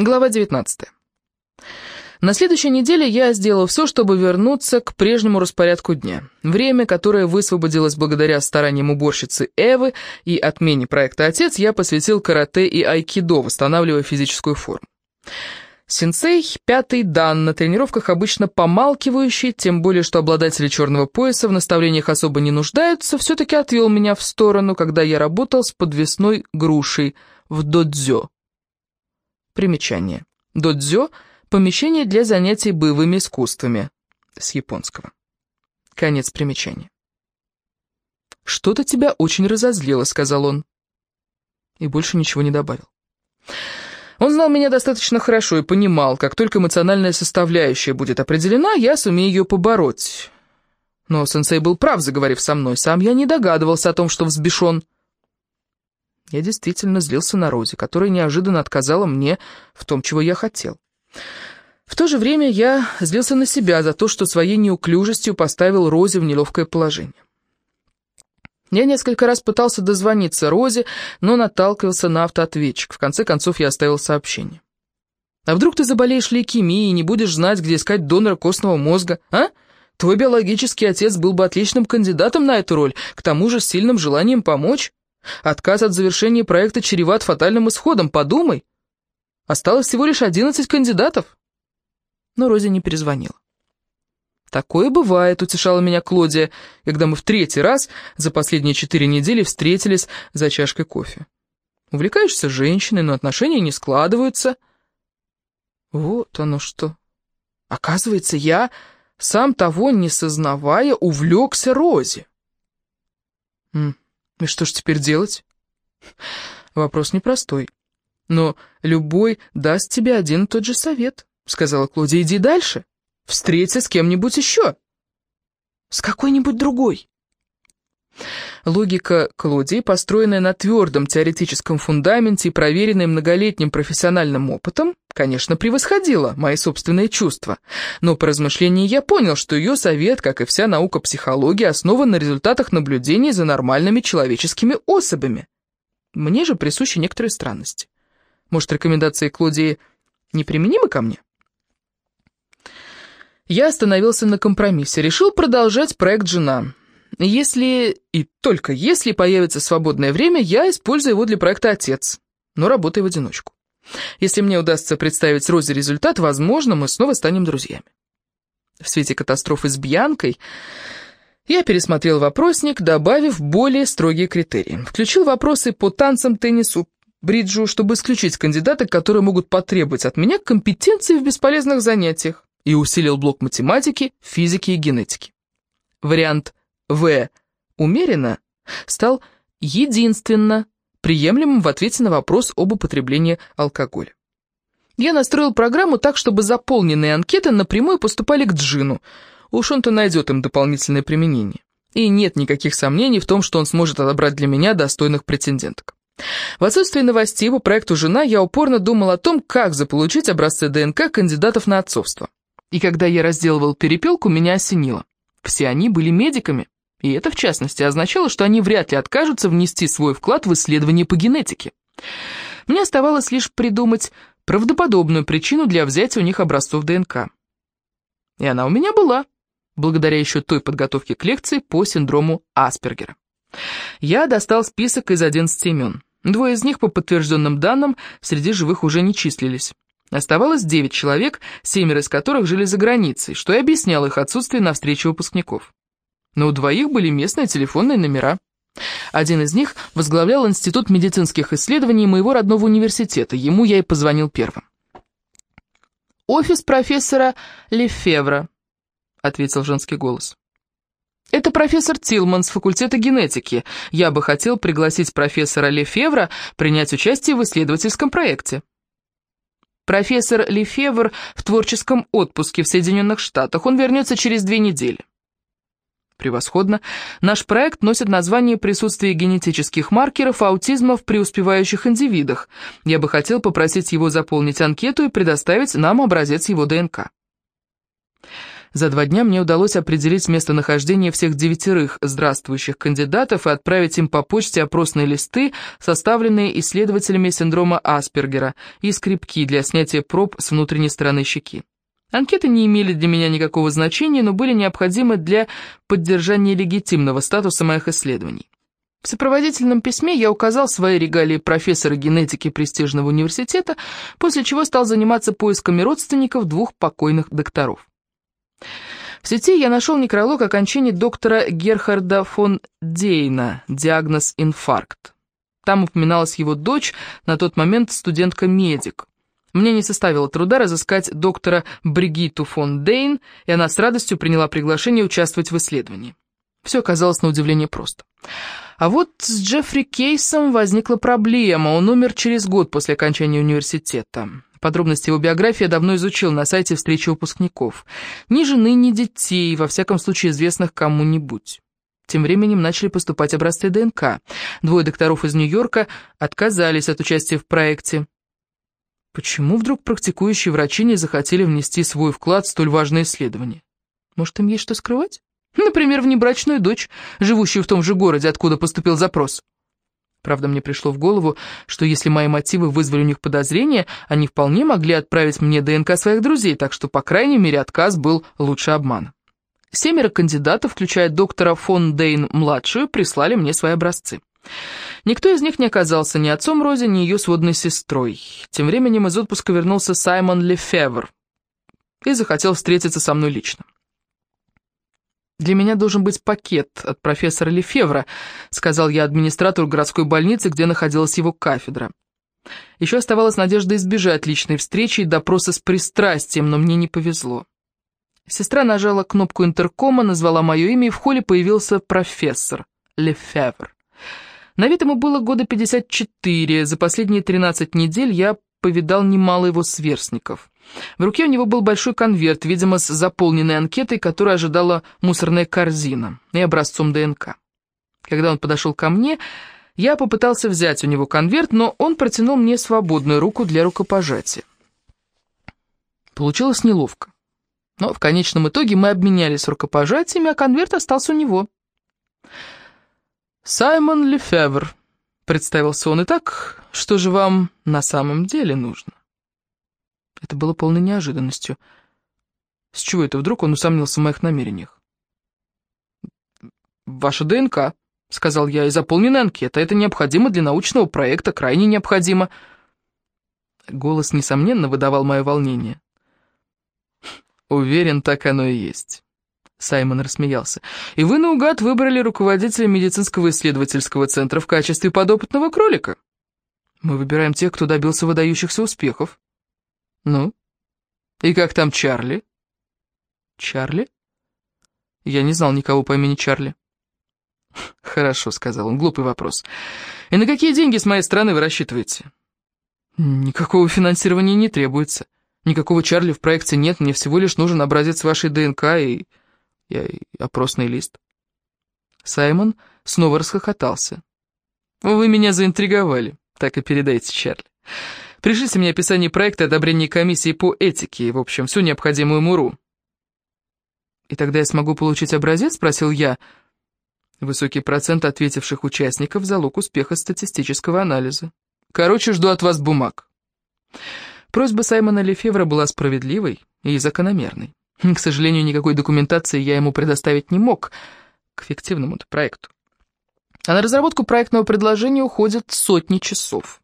Глава 19. На следующей неделе я сделал все, чтобы вернуться к прежнему распорядку дня. Время, которое высвободилось благодаря стараниям уборщицы Эвы и отмене проекта «Отец», я посвятил карате и айкидо, восстанавливая физическую форму. Сенсей, пятый дан, на тренировках обычно помалкивающий, тем более, что обладатели черного пояса в наставлениях особо не нуждаются, все-таки отвел меня в сторону, когда я работал с подвесной грушей в додзё. Примечание. Додзё – помещение для занятий боевыми искусствами. С японского. Конец примечания. «Что-то тебя очень разозлило», — сказал он. И больше ничего не добавил. Он знал меня достаточно хорошо и понимал, как только эмоциональная составляющая будет определена, я сумею ее побороть. Но сенсей был прав, заговорив со мной. Сам я не догадывался о том, что взбешен. Я действительно злился на Рози, которая неожиданно отказала мне в том, чего я хотел. В то же время я злился на себя за то, что своей неуклюжестью поставил Рози в неловкое положение. Я несколько раз пытался дозвониться Розе, но наталкивался на автоответчик. В конце концов я оставил сообщение. «А вдруг ты заболеешь лейкемией и не будешь знать, где искать донора костного мозга, а? Твой биологический отец был бы отличным кандидатом на эту роль, к тому же с сильным желанием помочь». Отказ от завершения проекта чреват фатальным исходом, подумай. Осталось всего лишь 11 кандидатов. Но Рози не перезвонила. «Такое бывает», — утешала меня Клодия, когда мы в третий раз за последние четыре недели встретились за чашкой кофе. «Увлекаешься женщиной, но отношения не складываются». Вот оно что. Оказывается, я, сам того не сознавая, увлекся Рози. И что ж теперь делать? Вопрос непростой. Но любой даст тебе один и тот же совет, сказала Клодия. Иди дальше, встреться с кем-нибудь еще. С какой-нибудь другой. Логика Клодии, построенная на твердом теоретическом фундаменте и проверенная многолетним профессиональным опытом, конечно, превосходила мои собственные чувства. Но по размышлении я понял, что ее совет, как и вся наука психологии, основан на результатах наблюдений за нормальными человеческими особями. Мне же присущи некоторые странности. Может, рекомендации Клодии неприменимы ко мне? Я остановился на компромиссе, решил продолжать проект «Жена». Если и только если появится свободное время, я использую его для проекта «Отец», но работаю в одиночку. Если мне удастся представить Розе результат, возможно, мы снова станем друзьями. В свете катастрофы с Бьянкой я пересмотрел вопросник, добавив более строгие критерии. Включил вопросы по танцам, теннису, бриджу, чтобы исключить кандидаты, которые могут потребовать от меня компетенции в бесполезных занятиях, и усилил блок математики, физики и генетики. Вариант в. Умеренно стал единственно приемлемым в ответе на вопрос об употреблении алкоголя. Я настроил программу так, чтобы заполненные анкеты напрямую поступали к Джину. Уж он-то найдет им дополнительное применение. И нет никаких сомнений в том, что он сможет отобрать для меня достойных претенденток. В отсутствие новостей по проекту «Жена» я упорно думал о том, как заполучить образцы ДНК кандидатов на отцовство. И когда я разделывал перепелку, меня осенило. Все они были медиками. И это, в частности, означало, что они вряд ли откажутся внести свой вклад в исследование по генетике. Мне оставалось лишь придумать правдоподобную причину для взятия у них образцов ДНК. И она у меня была, благодаря еще той подготовке к лекции по синдрому Аспергера. Я достал список из 11 имен. Двое из них, по подтвержденным данным, среди живых уже не числились. Оставалось 9 человек, семеро из которых жили за границей, что и объясняло их отсутствие на встрече выпускников но у двоих были местные телефонные номера. Один из них возглавлял Институт медицинских исследований моего родного университета, ему я и позвонил первым. «Офис профессора Лефевра», — ответил женский голос. «Это профессор Тилман с факультета генетики. Я бы хотел пригласить профессора Лефевра принять участие в исследовательском проекте». Профессор Лефевр в творческом отпуске в Соединенных Штатах. Он вернется через две недели. Превосходно. Наш проект носит название «Присутствие генетических маркеров аутизма в преуспевающих индивидах». Я бы хотел попросить его заполнить анкету и предоставить нам образец его ДНК. За два дня мне удалось определить местонахождение всех девятерых здравствующих кандидатов и отправить им по почте опросные листы, составленные исследователями синдрома Аспергера, и скрипки для снятия проб с внутренней стороны щеки. Анкеты не имели для меня никакого значения, но были необходимы для поддержания легитимного статуса моих исследований. В сопроводительном письме я указал свои регалии профессора генетики престижного университета, после чего стал заниматься поисками родственников двух покойных докторов. В сети я нашел некролог окончания доктора Герхарда фон Дейна, диагноз инфаркт. Там упоминалась его дочь, на тот момент студентка-медик. Мне не составило труда разыскать доктора Бригитту фон Дейн, и она с радостью приняла приглашение участвовать в исследовании. Все оказалось на удивление просто. А вот с Джеффри Кейсом возникла проблема. Он умер через год после окончания университета. Подробности его биографии я давно изучил на сайте встречи выпускников. Ни жены, ни детей, во всяком случае известных кому-нибудь. Тем временем начали поступать образцы ДНК. Двое докторов из Нью-Йорка отказались от участия в проекте. Почему вдруг практикующие врачи не захотели внести свой вклад в столь важное исследование? Может, им есть что скрывать? Например, внебрачную дочь, живущую в том же городе, откуда поступил запрос. Правда, мне пришло в голову, что если мои мотивы вызвали у них подозрения, они вполне могли отправить мне ДНК своих друзей, так что, по крайней мере, отказ был лучше обмана. Семеро кандидатов, включая доктора фон Дейн-младшую, прислали мне свои образцы. Никто из них не оказался ни отцом Рози, ни ее сводной сестрой. Тем временем из отпуска вернулся Саймон Лефевр и захотел встретиться со мной лично. «Для меня должен быть пакет от профессора Лефевра», сказал я администратору городской больницы, где находилась его кафедра. Еще оставалась надежда избежать личной встречи и допроса с пристрастием, но мне не повезло. Сестра нажала кнопку интеркома, назвала мое имя, и в холле появился профессор Лефевр. На вид ему было года 54, за последние 13 недель я повидал немало его сверстников. В руке у него был большой конверт, видимо, с заполненной анкетой, которую ожидала мусорная корзина, и образцом ДНК. Когда он подошел ко мне, я попытался взять у него конверт, но он протянул мне свободную руку для рукопожатия. Получилось неловко. Но в конечном итоге мы обменялись рукопожатиями, а конверт остался у него. «Саймон Лефевр», — представился он, и так, что же вам на самом деле нужно?» Это было полной неожиданностью. С чего это вдруг он усомнился в моих намерениях? «Ваша ДНК», — сказал я, — «и заполненная анкета. Это необходимо для научного проекта, крайне необходимо». Голос, несомненно, выдавал мое волнение. «Уверен, так оно и есть». Саймон рассмеялся. «И вы наугад выбрали руководителя медицинского исследовательского центра в качестве подопытного кролика?» «Мы выбираем тех, кто добился выдающихся успехов». «Ну? И как там Чарли?» «Чарли?» Я не знал никого по имени Чарли. «Хорошо», — сказал он, — «глупый вопрос. И на какие деньги с моей стороны вы рассчитываете?» «Никакого финансирования не требуется. Никакого Чарли в проекте нет, мне всего лишь нужен образец вашей ДНК и, и опросный лист». Саймон снова расхохотался. «Вы меня заинтриговали, так и передайте Чарли. Пришлите мне описание проекта и одобрение комиссии по этике, в общем, всю необходимую муру». «И тогда я смогу получить образец?» — спросил я. Высокий процент ответивших участников — залог успеха статистического анализа. «Короче, жду от вас бумаг». Просьба Саймона Лефевра была справедливой и закономерной. К сожалению, никакой документации я ему предоставить не мог к фиктивному проекту. А на разработку проектного предложения уходят сотни часов.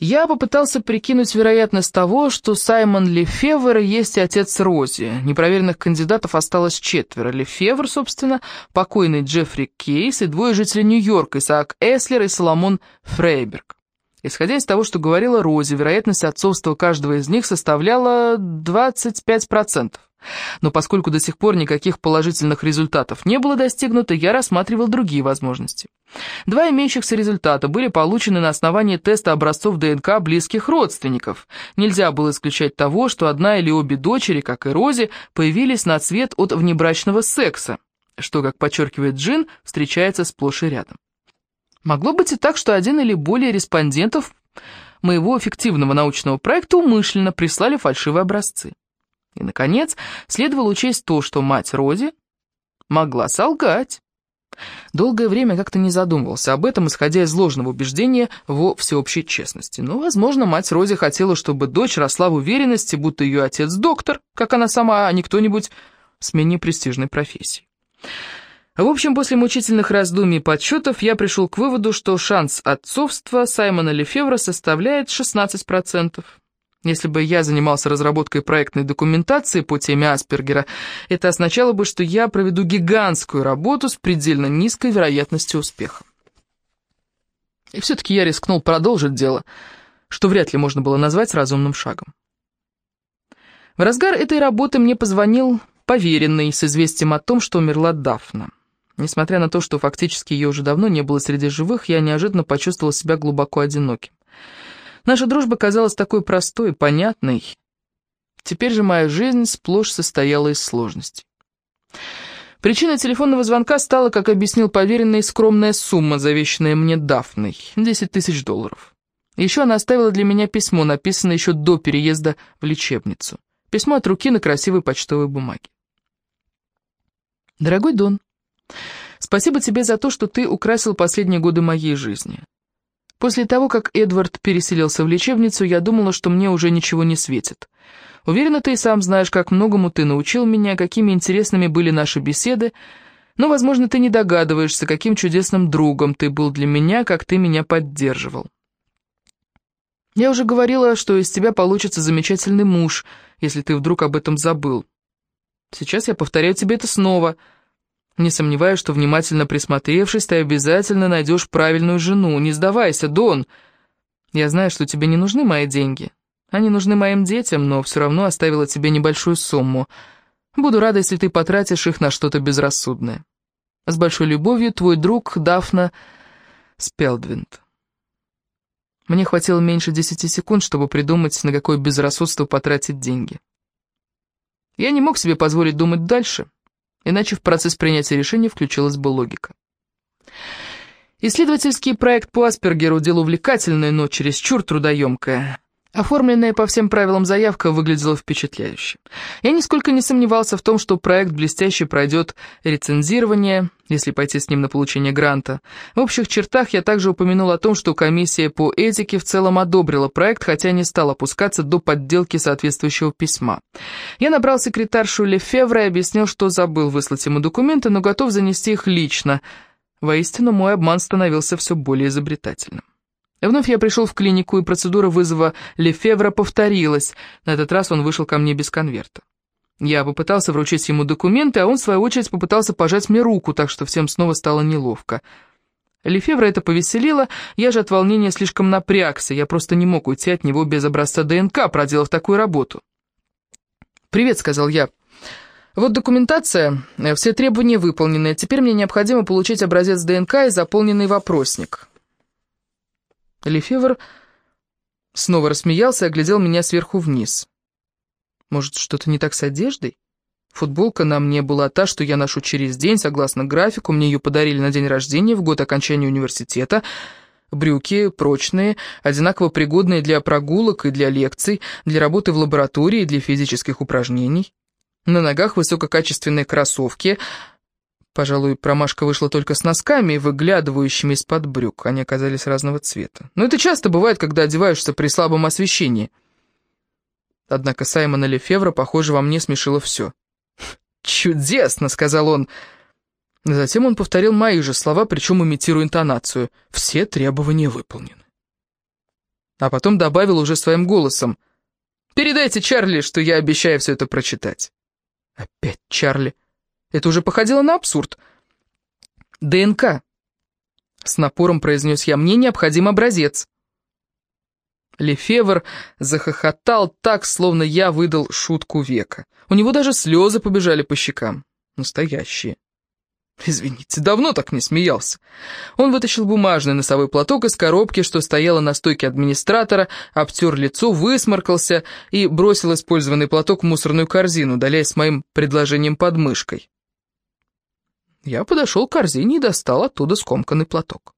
Я попытался прикинуть вероятность того, что Саймон Лефевр есть отец Рози. Непроверенных кандидатов осталось четверо. Лефевр, собственно, покойный Джеффри Кейс и двое жителей Нью-Йорка, Исаак Эслер и Соломон Фрейберг. Исходя из того, что говорила Рози, вероятность отцовства каждого из них составляла 25%. Но поскольку до сих пор никаких положительных результатов не было достигнуто, я рассматривал другие возможности. Два имеющихся результата были получены на основании теста образцов ДНК близких родственников. Нельзя было исключать того, что одна или обе дочери, как и Рози, появились на цвет от внебрачного секса, что, как подчеркивает Джин, встречается сплошь и рядом. Могло быть и так, что один или более респондентов моего эффективного научного проекта умышленно прислали фальшивые образцы. И, наконец, следовало учесть то, что мать Роди могла солгать. Долгое время как-то не задумывался об этом, исходя из ложного убеждения во всеобщей честности. Но, возможно, мать Рози хотела, чтобы дочь росла в уверенности, будто ее отец доктор, как она сама, а не кто-нибудь с менее престижной профессией. В общем, после мучительных раздумий и подсчетов я пришел к выводу, что шанс отцовства Саймона Лефевра составляет 16%. Если бы я занимался разработкой проектной документации по теме Аспергера, это означало бы, что я проведу гигантскую работу с предельно низкой вероятностью успеха. И все-таки я рискнул продолжить дело, что вряд ли можно было назвать разумным шагом. В разгар этой работы мне позвонил поверенный с известием о том, что умерла Дафна. Несмотря на то, что фактически ее уже давно не было среди живых, я неожиданно почувствовал себя глубоко одиноким. Наша дружба казалась такой простой, понятной. Теперь же моя жизнь сплошь состояла из сложностей. Причиной телефонного звонка стала, как объяснил поверенный, скромная сумма, завещанная мне Дафной — 10 тысяч долларов. Еще она оставила для меня письмо, написанное еще до переезда в лечебницу. Письмо от руки на красивой почтовой бумаге. «Дорогой Дон, спасибо тебе за то, что ты украсил последние годы моей жизни. После того, как Эдвард переселился в лечебницу, я думала, что мне уже ничего не светит. Уверена, ты и сам знаешь, как многому ты научил меня, какими интересными были наши беседы, но, возможно, ты не догадываешься, каким чудесным другом ты был для меня, как ты меня поддерживал. Я уже говорила, что из тебя получится замечательный муж, если ты вдруг об этом забыл. Сейчас я повторяю тебе это снова — не сомневаюсь, что внимательно присмотревшись, ты обязательно найдешь правильную жену. Не сдавайся, Дон. Я знаю, что тебе не нужны мои деньги. Они нужны моим детям, но все равно оставила тебе небольшую сумму. Буду рада, если ты потратишь их на что-то безрассудное. С большой любовью, твой друг Дафна Спелдвинд. Мне хватило меньше десяти секунд, чтобы придумать, на какое безрассудство потратить деньги. Я не мог себе позволить думать дальше — иначе в процесс принятия решения включилась бы логика. Исследовательский проект по Аспергеру – дело увлекательное, но чересчур трудоемкое. Оформленная по всем правилам заявка выглядела впечатляюще. Я нисколько не сомневался в том, что проект блестяще пройдет рецензирование, если пойти с ним на получение гранта. В общих чертах я также упомянул о том, что комиссия по этике в целом одобрила проект, хотя не стала опускаться до подделки соответствующего письма. Я набрал секретаршу Лефевра и объяснил, что забыл выслать ему документы, но готов занести их лично. Воистину, мой обман становился все более изобретательным. Вновь я пришел в клинику, и процедура вызова Лефевра повторилась. На этот раз он вышел ко мне без конверта. Я попытался вручить ему документы, а он, в свою очередь, попытался пожать мне руку, так что всем снова стало неловко. Лефевра это повеселило, я же от волнения слишком напрягся, я просто не мог уйти от него без образца ДНК, проделав такую работу. «Привет», — сказал я. «Вот документация, все требования выполнены, теперь мне необходимо получить образец ДНК и заполненный вопросник». Лефевр снова рассмеялся и оглядел меня сверху вниз. Может, что-то не так с одеждой? Футболка на мне была та, что я ношу через день, согласно графику, мне ее подарили на день рождения в год окончания университета. Брюки прочные, одинаково пригодные для прогулок и для лекций, для работы в лаборатории и для физических упражнений. На ногах высококачественные кроссовки — Пожалуй, промашка вышла только с носками, выглядывающими из-под брюк. Они оказались разного цвета. Но это часто бывает, когда одеваешься при слабом освещении. Однако Саймона Лефевра, похоже, во мне смешило все. «Чудесно!» — сказал он. Затем он повторил мои же слова, причем имитируя интонацию. «Все требования выполнены». А потом добавил уже своим голосом. «Передайте Чарли, что я обещаю все это прочитать». Опять Чарли. Это уже походило на абсурд. «ДНК», — с напором произнес я, — «мне необходим образец». Лефевр захохотал так, словно я выдал шутку века. У него даже слезы побежали по щекам. Настоящие. Извините, давно так не смеялся. Он вытащил бумажный носовой платок из коробки, что стояла на стойке администратора, обтер лицо, высморкался и бросил использованный платок в мусорную корзину, удаляясь с моим предложением под мышкой. Я подошел к корзине и достал оттуда скомканный платок.